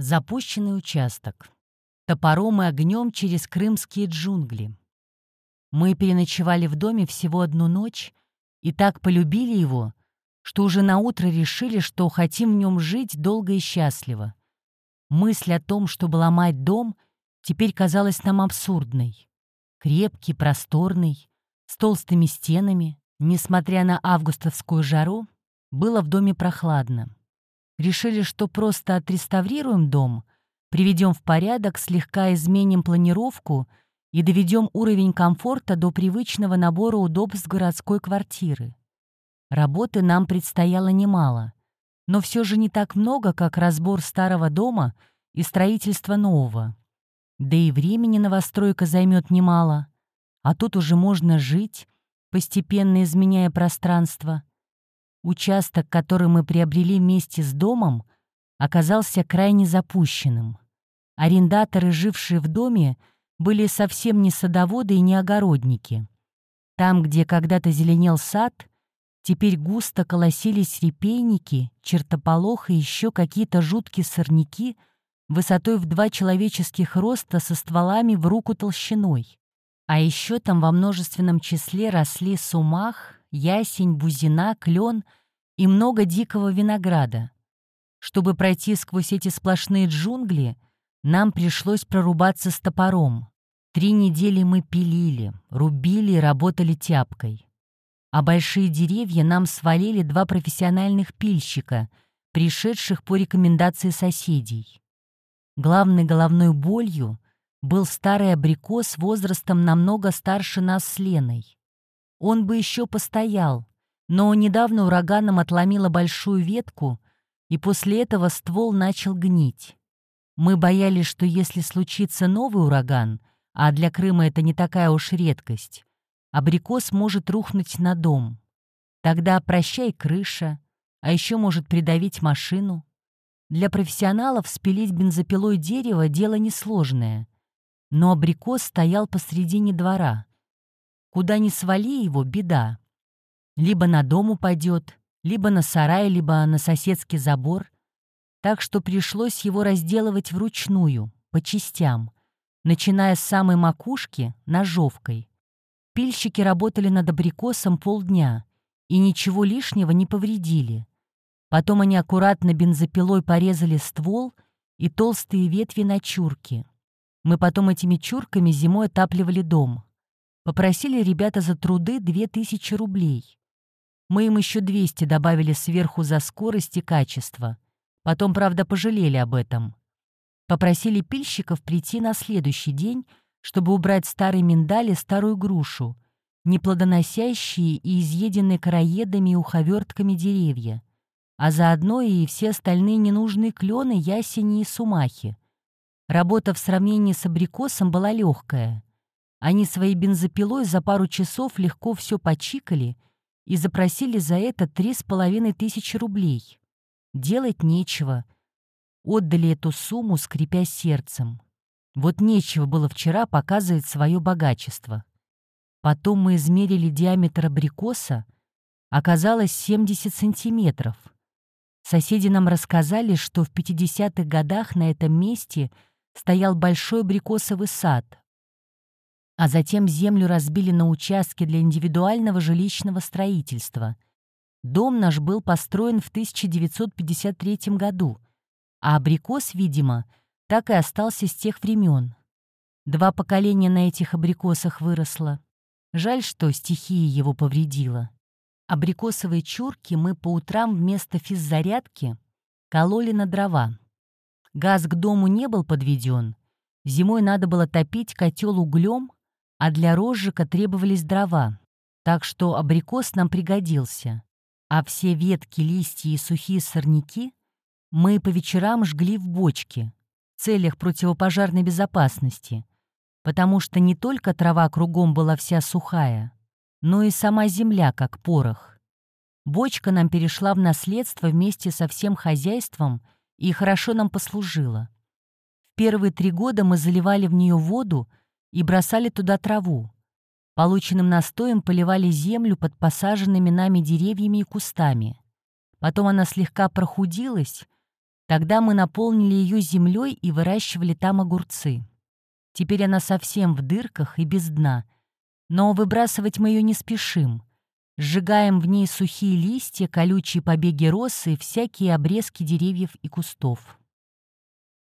Запущенный участок. Топором и огнем через крымские джунгли. Мы переночевали в доме всего одну ночь и так полюбили его, что уже наутро решили, что хотим в нем жить долго и счастливо. Мысль о том, чтобы ломать дом, теперь казалась нам абсурдной. Крепкий, просторный, с толстыми стенами, несмотря на августовскую жару, было в доме прохладно. Решили, что просто отреставрируем дом, приведем в порядок, слегка изменим планировку и доведем уровень комфорта до привычного набора удобств городской квартиры. Работы нам предстояло немало, но все же не так много, как разбор старого дома и строительство нового. Да и времени новостройка займет немало, а тут уже можно жить, постепенно изменяя пространство — Участок, который мы приобрели вместе с домом, оказался крайне запущенным. Арендаторы, жившие в доме, были совсем не садоводы и не огородники. Там, где когда-то зеленел сад, теперь густо колосились репейники, чертополох и еще какие-то жуткие сорняки высотой в два человеческих роста со стволами в руку толщиной. А еще там во множественном числе росли сумах, ясень, бузина, клен и много дикого винограда. Чтобы пройти сквозь эти сплошные джунгли, нам пришлось прорубаться с топором. Три недели мы пилили, рубили и работали тяпкой. А большие деревья нам свалили два профессиональных пильщика, пришедших по рекомендации соседей. Главной головной болью был старый абрикос возрастом намного старше нас с Леной. Он бы еще постоял, но недавно ураганом отломило большую ветку, и после этого ствол начал гнить. Мы боялись, что если случится новый ураган, а для Крыма это не такая уж редкость, абрикос может рухнуть на дом. Тогда прощай крыша, а еще может придавить машину. Для профессионалов спилить бензопилой дерево — дело несложное. Но абрикос стоял посредине двора. Куда ни свали его, беда. Либо на дом упадет, либо на сарай, либо на соседский забор. Так что пришлось его разделывать вручную, по частям, начиная с самой макушки ножовкой. Пильщики работали над абрикосом полдня и ничего лишнего не повредили. Потом они аккуратно бензопилой порезали ствол и толстые ветви на чурки. Мы потом этими чурками зимой отапливали дом. Попросили ребята за труды 2000 рублей. Мы им еще 200 добавили сверху за скорость и качество. Потом, правда, пожалели об этом. Попросили пильщиков прийти на следующий день, чтобы убрать старый миндаль и старую грушу, неплодоносящие и изъеденные короедами и уховертками деревья, а заодно и все остальные ненужные клены, ясени и сумахи. Работа в сравнении с абрикосом была легкая. Они своей бензопилой за пару часов легко все почикали и запросили за это три с половиной тысячи рублей. Делать нечего. Отдали эту сумму, скрипя сердцем. Вот нечего было вчера показывать свое богачество. Потом мы измерили диаметр абрикоса, оказалось 70 сантиметров. Соседи нам рассказали, что в 50-х годах на этом месте стоял большой абрикосовый сад, а затем землю разбили на участки для индивидуального жилищного строительства. Дом наш был построен в 1953 году, а абрикос, видимо, так и остался с тех времен. Два поколения на этих абрикосах выросло. Жаль, что стихия его повредила. Абрикосовые чурки мы по утрам вместо физзарядки кололи на дрова. Газ к дому не был подведен. Зимой надо было топить котел углем, а для розжига требовались дрова, так что абрикос нам пригодился, а все ветки, листья и сухие сорняки мы по вечерам жгли в бочке в целях противопожарной безопасности, потому что не только трава кругом была вся сухая, но и сама земля как порох. Бочка нам перешла в наследство вместе со всем хозяйством и хорошо нам послужила. В первые три года мы заливали в нее воду и бросали туда траву. Полученным настоем поливали землю под посаженными нами деревьями и кустами. Потом она слегка прохудилась, Тогда мы наполнили ее землей и выращивали там огурцы. Теперь она совсем в дырках и без дна. Но выбрасывать мы ее не спешим. Сжигаем в ней сухие листья, колючие побеги росы и всякие обрезки деревьев и кустов.